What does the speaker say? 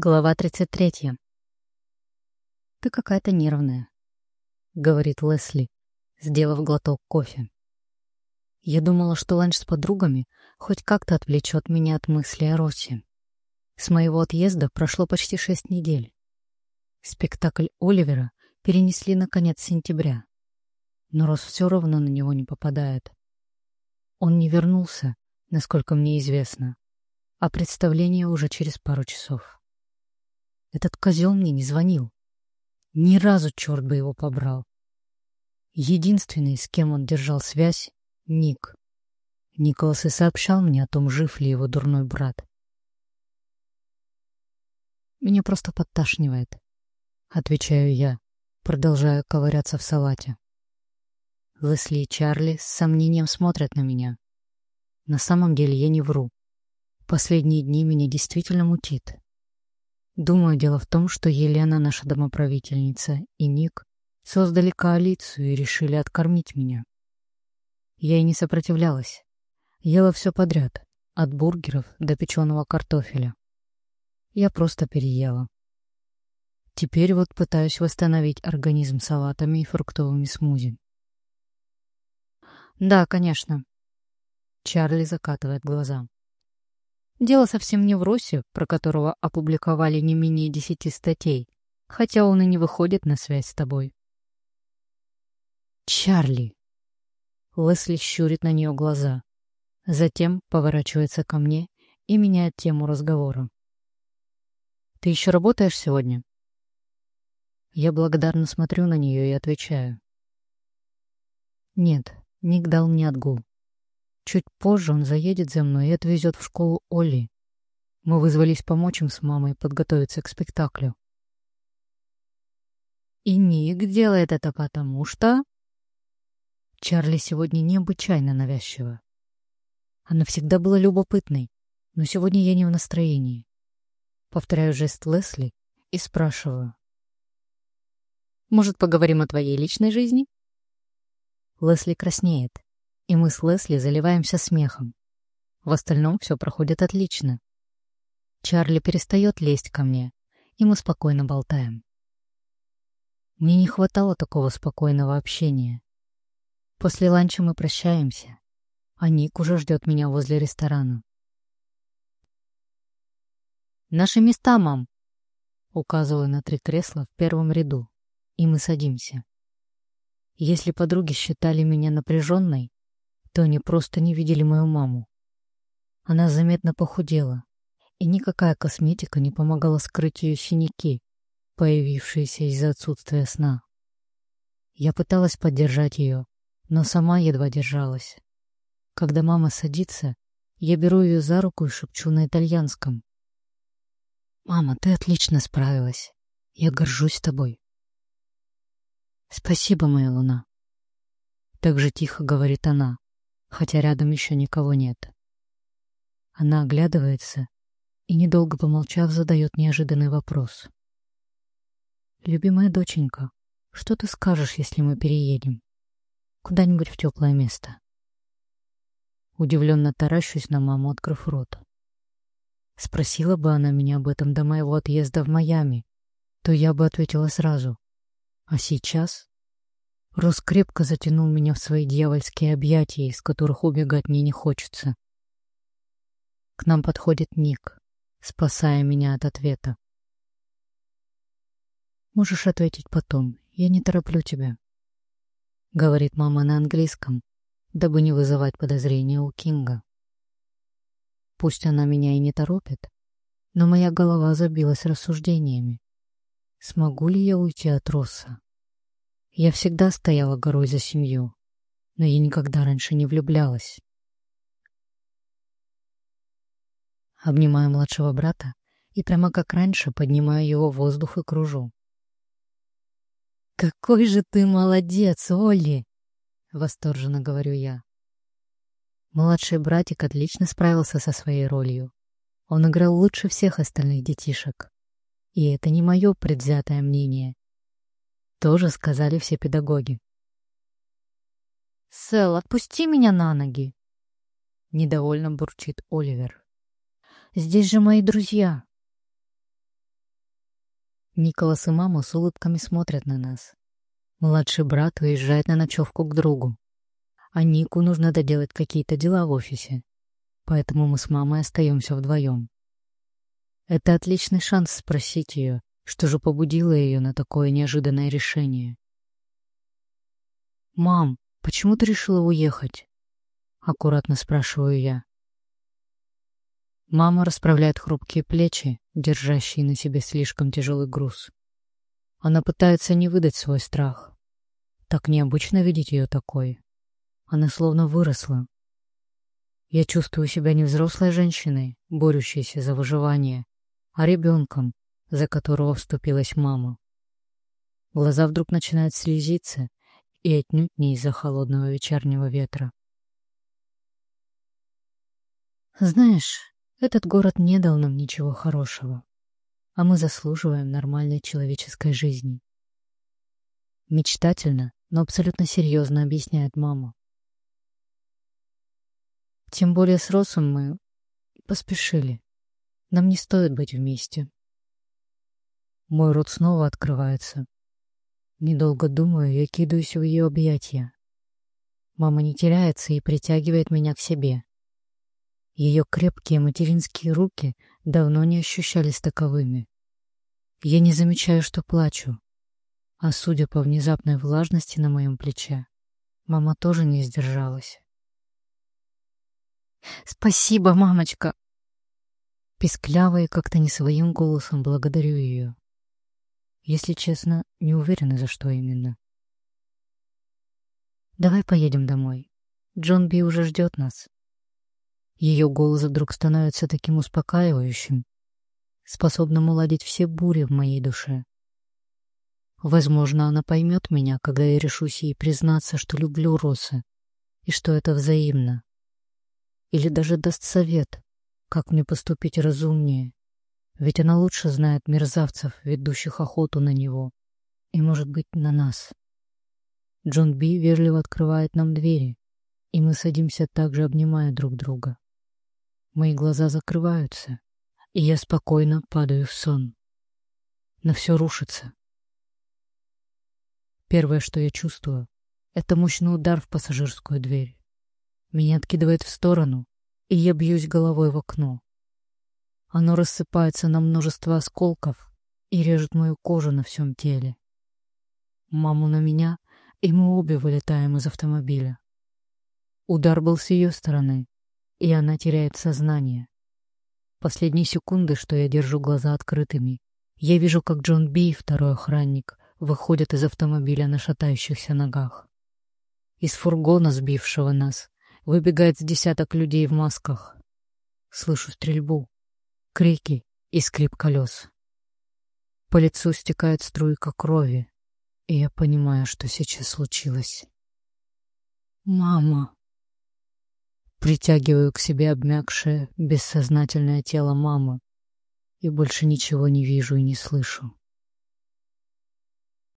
Глава 33. «Ты какая-то нервная», — говорит Лесли, сделав глоток кофе. Я думала, что ланч с подругами хоть как-то отвлечет меня от мысли о Росе. С моего отъезда прошло почти шесть недель. Спектакль Оливера перенесли на конец сентября. Но Рос все равно на него не попадает. Он не вернулся, насколько мне известно, а представление уже через пару часов. Этот козел мне не звонил. Ни разу черт бы его побрал. Единственный, с кем он держал связь, — Ник. Николас и сообщал мне о том, жив ли его дурной брат. «Меня просто подташнивает», — отвечаю я, продолжая ковыряться в салате. Лесли и Чарли с сомнением смотрят на меня. На самом деле я не вру. Последние дни меня действительно мутит. Думаю, дело в том, что Елена, наша домоправительница, и Ник создали коалицию и решили откормить меня. Я и не сопротивлялась. Ела все подряд, от бургеров до печеного картофеля. Я просто переела. Теперь вот пытаюсь восстановить организм салатами и фруктовыми смузи. Да, конечно. Чарли закатывает глаза. Дело совсем не в Росе, про которого опубликовали не менее десяти статей, хотя он и не выходит на связь с тобой. Чарли. Лесли щурит на нее глаза. Затем поворачивается ко мне и меняет тему разговора. «Ты еще работаешь сегодня?» Я благодарно смотрю на нее и отвечаю. «Нет, Ник дал мне отгул. Чуть позже он заедет за мной и отвезет в школу Олли. Мы вызвались помочь им с мамой подготовиться к спектаклю. И Ник делает это потому что... Чарли сегодня необычайно навязчива. Она всегда была любопытной, но сегодня я не в настроении. Повторяю жест Лесли и спрашиваю. «Может, поговорим о твоей личной жизни?» Лесли краснеет и мы с Лесли заливаемся смехом. В остальном все проходит отлично. Чарли перестает лезть ко мне, и мы спокойно болтаем. Мне не хватало такого спокойного общения. После ланча мы прощаемся, а Ник уже ждет меня возле ресторана. «Наши места, мам!» Указываю на три кресла в первом ряду, и мы садимся. Если подруги считали меня напряженной, то они просто не видели мою маму. Она заметно похудела, и никакая косметика не помогала скрыть ее синяки, появившиеся из-за отсутствия сна. Я пыталась поддержать ее, но сама едва держалась. Когда мама садится, я беру ее за руку и шепчу на итальянском. «Мама, ты отлично справилась. Я горжусь тобой». «Спасибо, моя луна». Так же тихо говорит она, хотя рядом еще никого нет. Она оглядывается и, недолго помолчав, задает неожиданный вопрос. «Любимая доченька, что ты скажешь, если мы переедем? Куда-нибудь в теплое место?» Удивленно таращусь на маму, открыв рот. Спросила бы она меня об этом до моего отъезда в Майами, то я бы ответила сразу. А сейчас Рос крепко затянул меня в свои дьявольские объятия, из которых убегать мне не хочется. К нам подходит Ник, спасая меня от ответа. «Можешь ответить потом, я не тороплю тебя», — говорит мама на английском, дабы не вызывать подозрения у Кинга. Пусть она меня и не торопит, но моя голова забилась рассуждениями. Смогу ли я уйти от Росса? Я всегда стояла горой за семью, но я никогда раньше не влюблялась. Обнимаю младшего брата и прямо как раньше поднимаю его в воздух и кружу. «Какой же ты молодец, Олли!» — восторженно говорю я. Младший братик отлично справился со своей ролью. Он играл лучше всех остальных детишек. И это не мое предвзятое мнение. Тоже сказали все педагоги. «Сэл, отпусти меня на ноги!» — недовольно бурчит Оливер. «Здесь же мои друзья!» Николас и мама с улыбками смотрят на нас. Младший брат уезжает на ночевку к другу. А Нику нужно доделать какие-то дела в офисе. Поэтому мы с мамой остаемся вдвоем. Это отличный шанс спросить ее, что же побудило ее на такое неожиданное решение. «Мам, почему ты решила уехать?» — аккуратно спрашиваю я. Мама расправляет хрупкие плечи, держащие на себе слишком тяжелый груз. Она пытается не выдать свой страх. Так необычно видеть ее такой. Она словно выросла. Я чувствую себя не взрослой женщиной, борющейся за выживание, а ребенком, за которого вступилась мама. Глаза вдруг начинают слезиться, и отнюдь не из-за холодного вечернего ветра. Знаешь, этот город не дал нам ничего хорошего, а мы заслуживаем нормальной человеческой жизни. Мечтательно, но абсолютно серьезно объясняет мама. Тем более с Росом мы поспешили. Нам не стоит быть вместе. Мой рот снова открывается. Недолго думаю, я кидаюсь в ее объятия. Мама не теряется и притягивает меня к себе. Ее крепкие материнские руки давно не ощущались таковыми. Я не замечаю, что плачу. А судя по внезапной влажности на моем плече, мама тоже не сдержалась. «Спасибо, мамочка!» Пискляво и как-то не своим голосом благодарю ее. Если честно, не уверена, за что именно. «Давай поедем домой. Джон Би уже ждет нас». Ее голос вдруг становится таким успокаивающим, способным уладить все бури в моей душе. Возможно, она поймет меня, когда я решусь ей признаться, что люблю Роса, и что это взаимно. Или даже даст совет, как мне поступить разумнее, ведь она лучше знает мерзавцев, ведущих охоту на него, и, может быть, на нас. Джон Би вежливо открывает нам двери, и мы садимся также, обнимая друг друга. Мои глаза закрываются, и я спокойно падаю в сон. Но все рушится. Первое, что я чувствую, это мощный удар в пассажирскую дверь. Меня откидывает в сторону, и я бьюсь головой в окно. Оно рассыпается на множество осколков и режет мою кожу на всем теле. Маму на меня, и мы обе вылетаем из автомобиля. Удар был с ее стороны, и она теряет сознание. Последние секунды, что я держу глаза открытыми, я вижу, как Джон Би, второй охранник, выходят из автомобиля на шатающихся ногах. Из фургона, сбившего нас, выбегает с десяток людей в масках. Слышу стрельбу, крики и скрип колес. По лицу стекает струйка крови, и я понимаю, что сейчас случилось. «Мама!» Притягиваю к себе обмякшее, бессознательное тело мамы и больше ничего не вижу и не слышу.